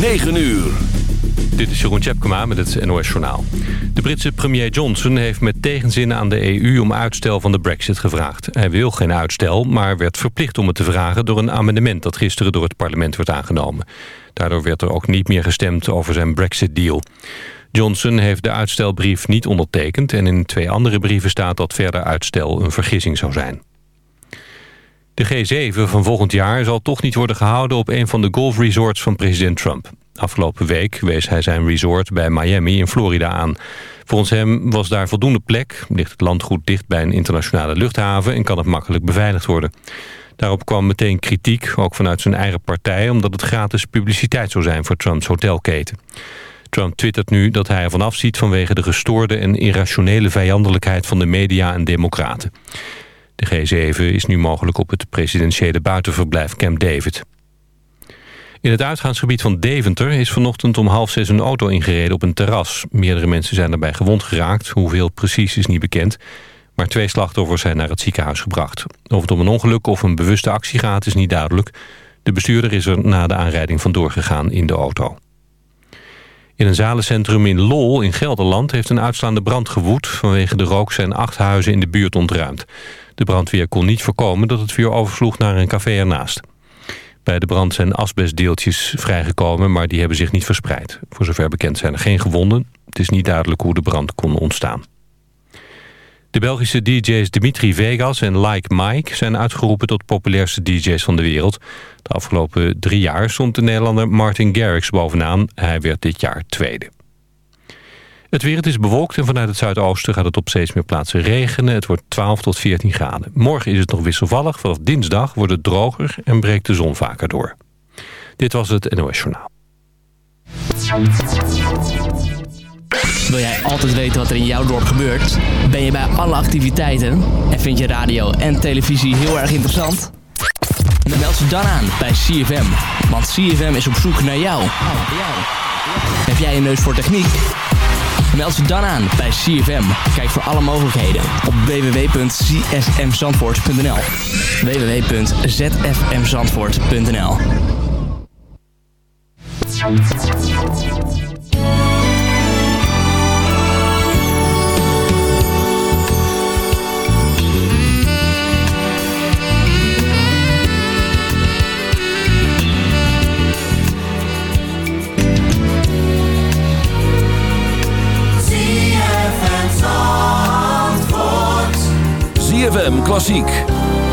9 uur. Dit is Jeroen Tjepkema met het NOS Journaal. De Britse premier Johnson heeft met tegenzin aan de EU om uitstel van de brexit gevraagd. Hij wil geen uitstel, maar werd verplicht om het te vragen door een amendement dat gisteren door het parlement werd aangenomen. Daardoor werd er ook niet meer gestemd over zijn brexit-deal. Johnson heeft de uitstelbrief niet ondertekend en in twee andere brieven staat dat verder uitstel een vergissing zou zijn. De G7 van volgend jaar zal toch niet worden gehouden op een van de golfresorts van president Trump. Afgelopen week wees hij zijn resort bij Miami in Florida aan. Volgens hem was daar voldoende plek, ligt het landgoed dicht bij een internationale luchthaven en kan het makkelijk beveiligd worden. Daarop kwam meteen kritiek, ook vanuit zijn eigen partij, omdat het gratis publiciteit zou zijn voor Trumps hotelketen. Trump twittert nu dat hij ervan afziet vanwege de gestoorde en irrationele vijandelijkheid van de media en democraten. De G7 is nu mogelijk op het presidentiële buitenverblijf Camp David. In het uitgaansgebied van Deventer is vanochtend om half zes een auto ingereden op een terras. Meerdere mensen zijn daarbij gewond geraakt. Hoeveel precies is niet bekend. Maar twee slachtoffers zijn naar het ziekenhuis gebracht. Of het om een ongeluk of een bewuste actie gaat is niet duidelijk. De bestuurder is er na de aanrijding vandoor gegaan in de auto. In een zalencentrum in Lol in Gelderland heeft een uitslaande brand gewoed. Vanwege de rook zijn acht huizen in de buurt ontruimd. De brandweer kon niet voorkomen dat het vuur oversloeg naar een café ernaast. Bij de brand zijn asbestdeeltjes vrijgekomen, maar die hebben zich niet verspreid. Voor zover bekend zijn er geen gewonden. Het is niet duidelijk hoe de brand kon ontstaan. De Belgische DJ's Dimitri Vegas en Like Mike zijn uitgeroepen tot populairste DJ's van de wereld. De afgelopen drie jaar stond de Nederlander Martin Garrix bovenaan. Hij werd dit jaar tweede. Het weer het is bewolkt en vanuit het zuidoosten gaat het op steeds meer plaatsen regenen. Het wordt 12 tot 14 graden. Morgen is het nog wisselvallig. Vanaf dinsdag wordt het droger en breekt de zon vaker door. Dit was het NOS Journaal. Wil jij altijd weten wat er in jouw dorp gebeurt? Ben je bij alle activiteiten? En vind je radio en televisie heel erg interessant? Dan meld ze dan aan bij CFM. Want CFM is op zoek naar jou. Heb jij een neus voor techniek? Meld ze dan aan bij CFM. Kijk voor alle mogelijkheden op www.csmzandvoort.nl www.zfmzandvoort.nl ZFM Klassiek.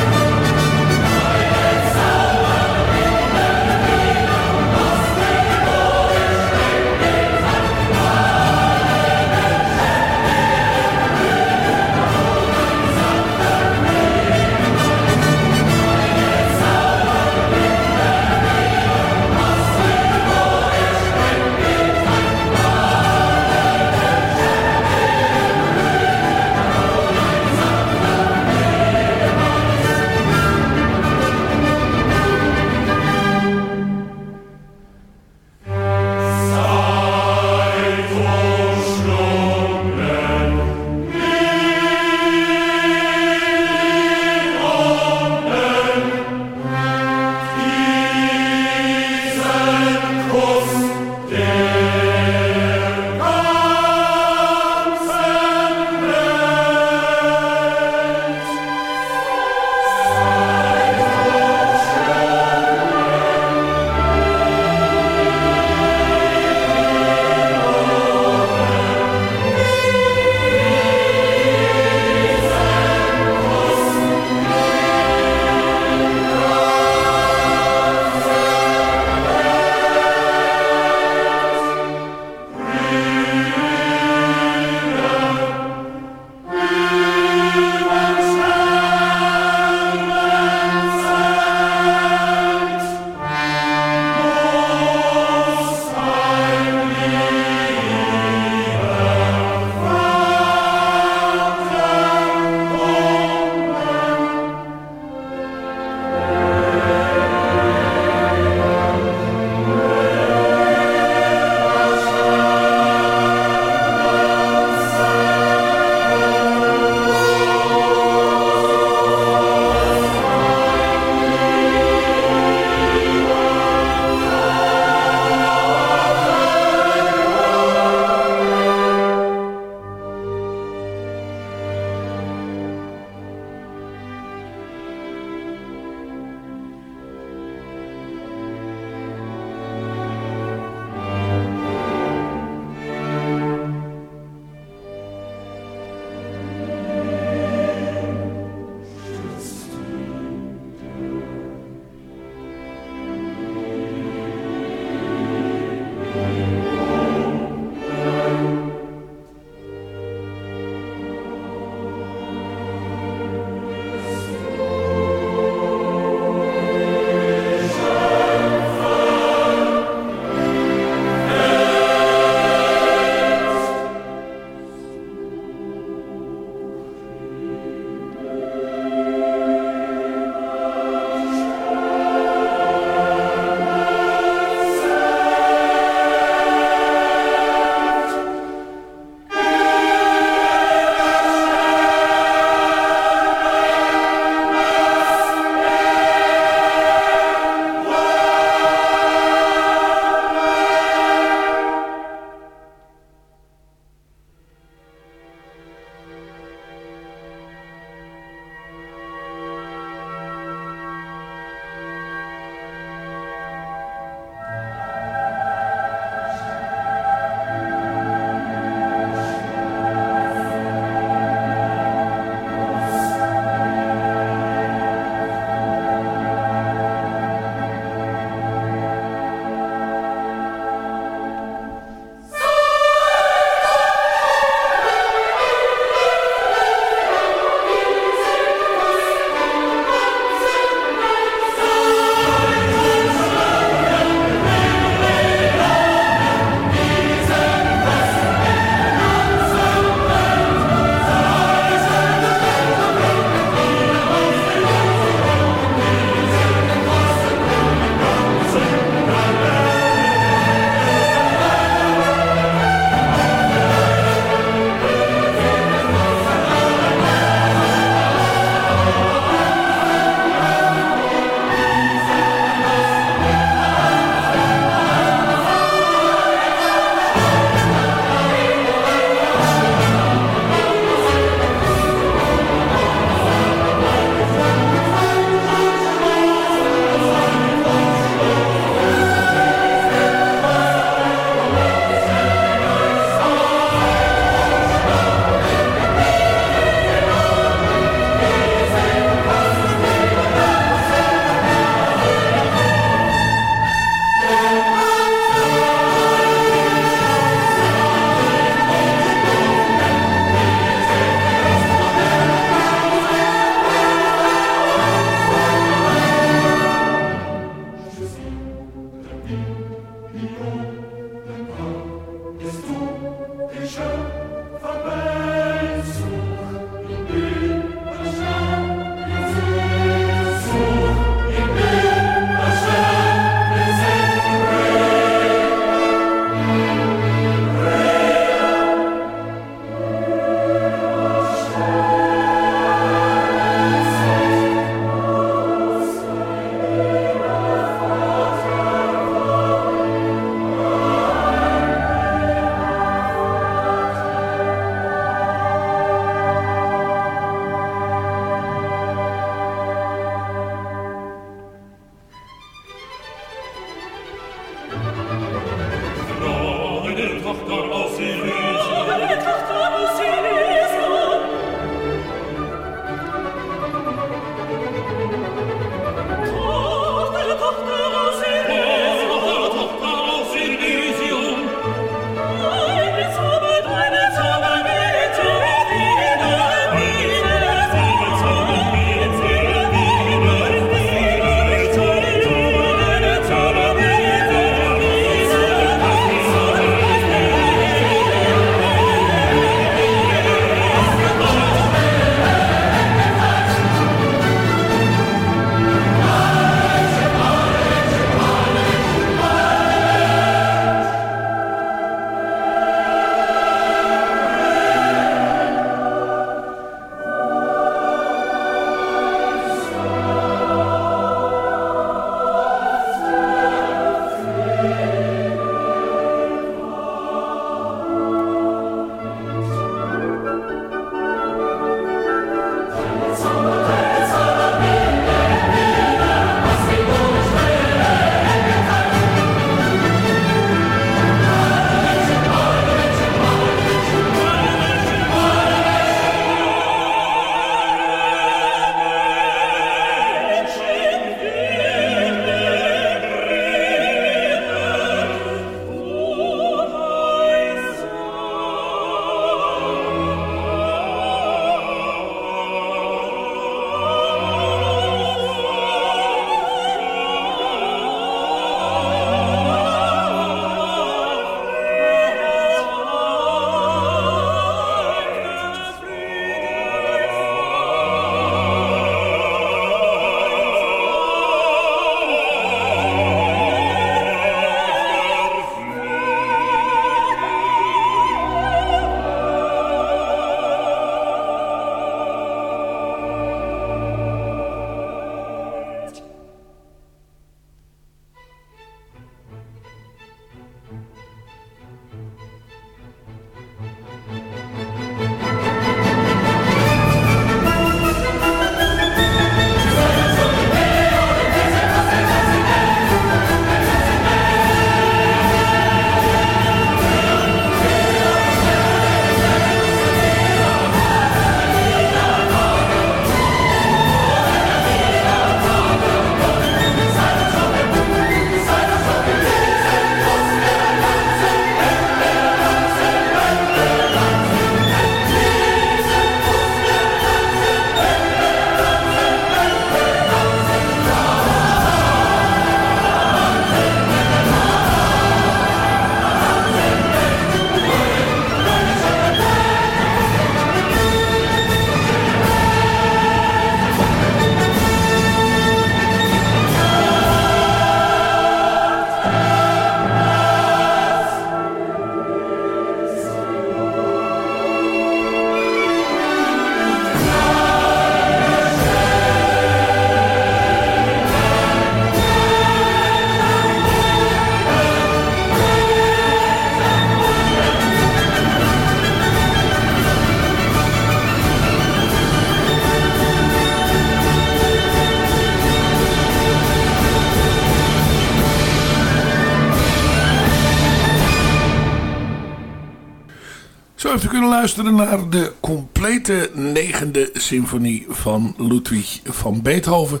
Luisteren naar de complete negende symfonie van Ludwig van Beethoven.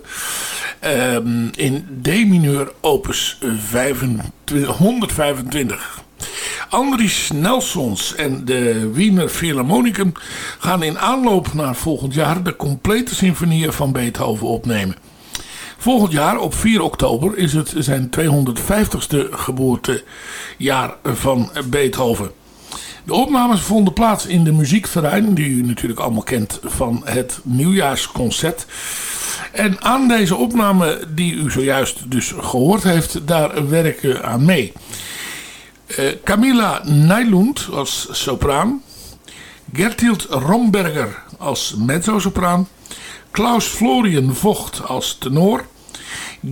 Um, in D-mineur opus 125. Andries Nelsons en de Wiener Philharmonicum gaan in aanloop naar volgend jaar de complete symfonieën van Beethoven opnemen. Volgend jaar op 4 oktober is het zijn 250ste geboortejaar van Beethoven. De opnames vonden plaats in de muziekterrein, die u natuurlijk allemaal kent van het nieuwjaarsconcert. En aan deze opname die u zojuist dus gehoord heeft, daar werken aan mee. Uh, Camilla Nijlund als sopraan. Gertild Romberger als mezzo-sopraan. Klaus Florian Vocht als tenor.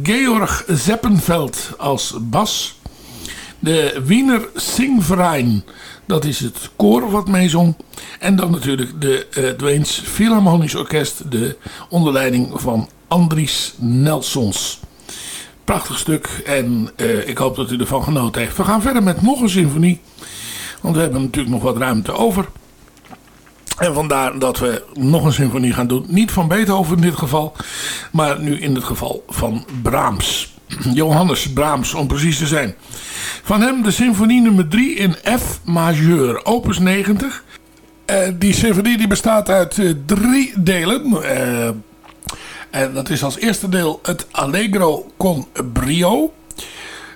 Georg Zeppenveld als bas. De Wiener Singverein dat is het koor wat meezong. En dan natuurlijk de uh, Dwayne's Philharmonisch Orkest. De onderleiding van Andries Nelsons. Prachtig stuk en uh, ik hoop dat u ervan genoten heeft. We gaan verder met nog een symfonie. Want we hebben natuurlijk nog wat ruimte over. En vandaar dat we nog een symfonie gaan doen. Niet van Beethoven in dit geval. Maar nu in het geval van Brahms. Johannes Brahms om precies te zijn. Van hem de symfonie nummer 3 in F majeur. Opus 90. Uh, die symfonie die bestaat uit uh, drie delen. Uh, en dat is als eerste deel het Allegro con brio.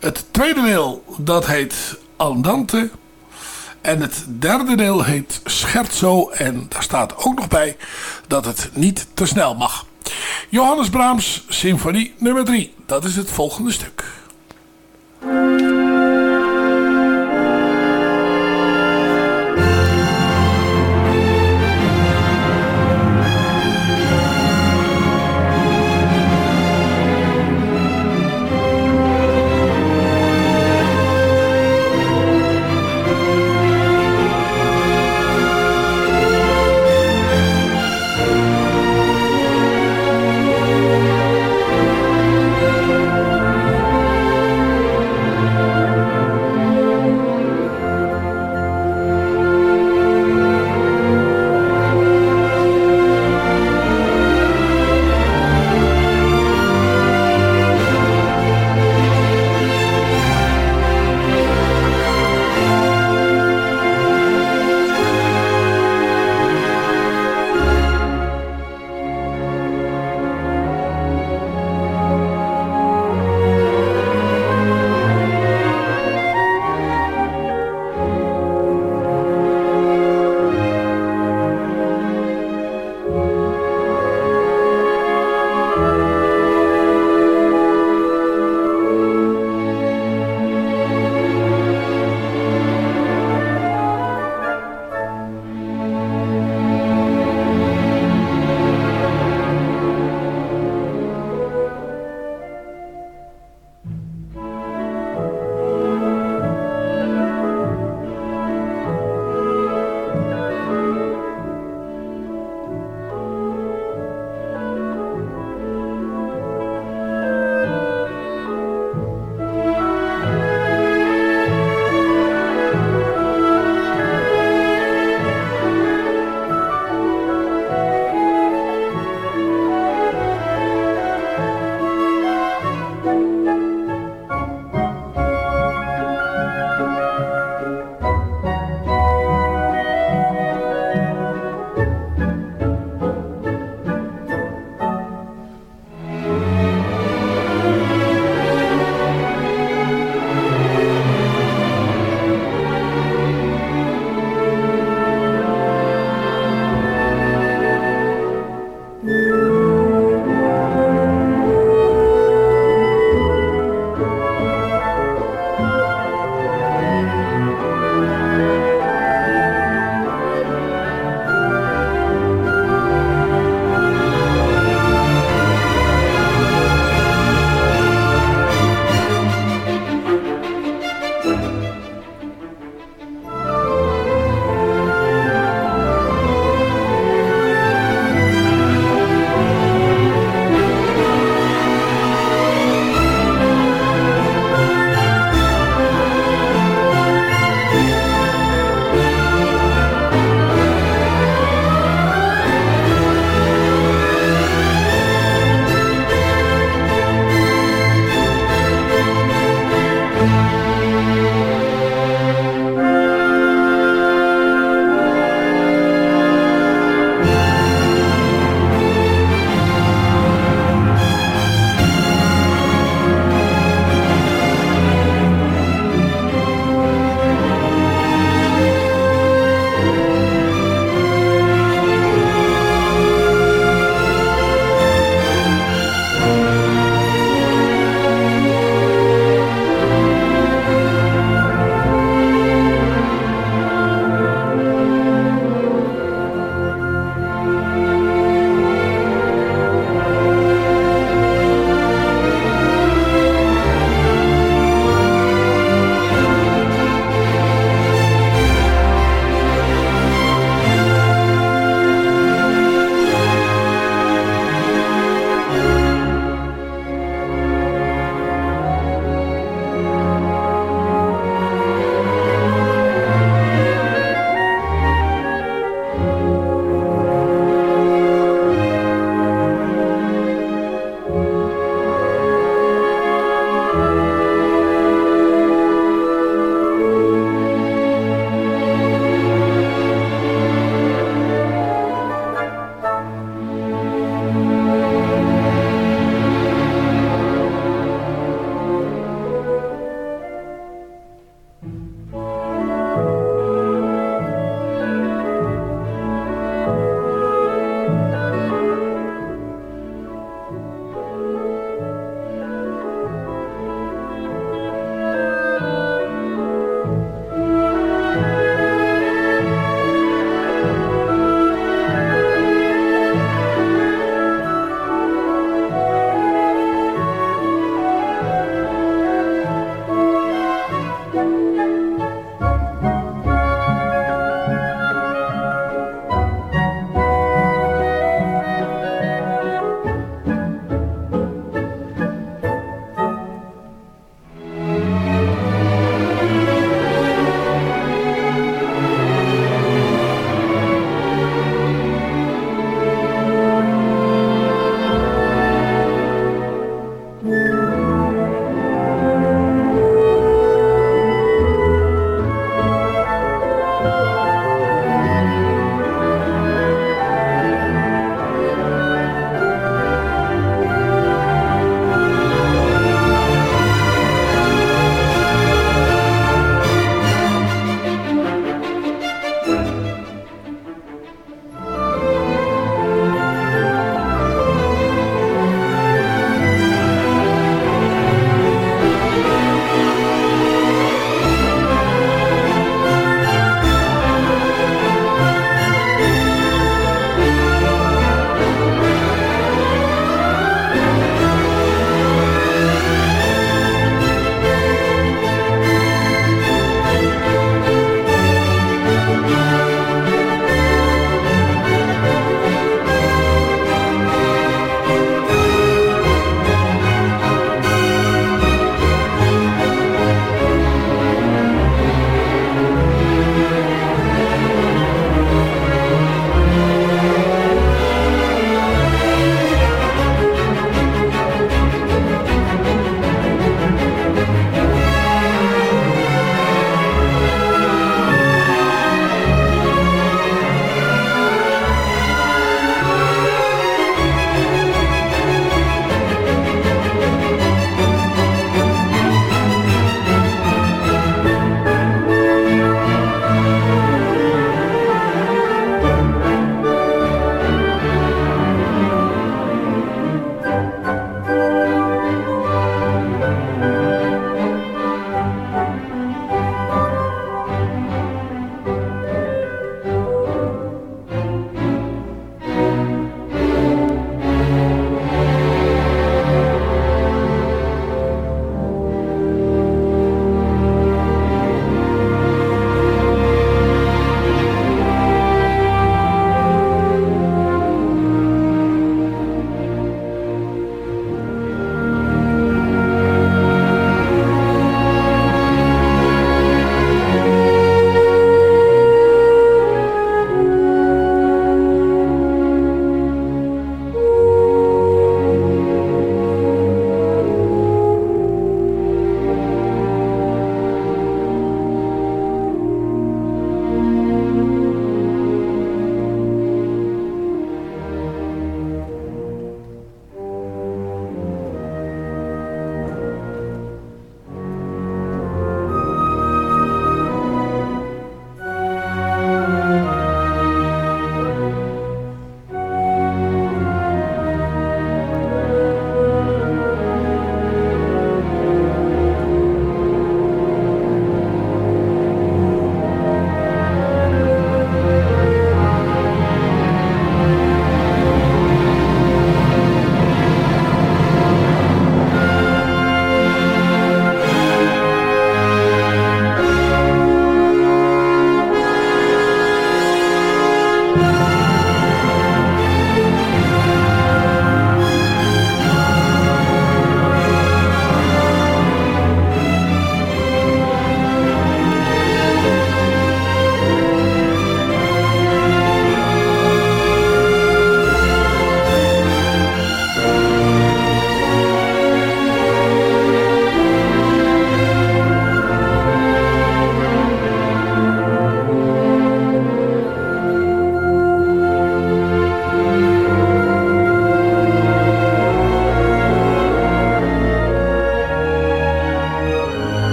Het tweede deel dat heet Andante. En het derde deel heet Scherzo. En daar staat ook nog bij dat het niet te snel mag. Johannes Brahms, symfonie nummer 3. Dat is het volgende stuk.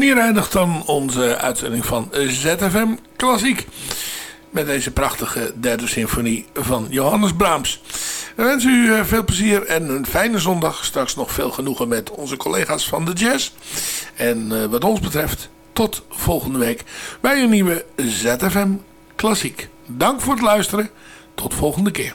En hier eindigt dan onze uitzending van ZFM Klassiek. Met deze prachtige derde symfonie van Johannes Brahms. We wensen u eh, veel plezier en een fijne zondag. Straks nog veel genoegen met onze collega's van de jazz. En uh, wat ons betreft, tot volgende week bij een nieuwe ZFM Klassiek. Dank voor het luisteren. Tot volgende keer.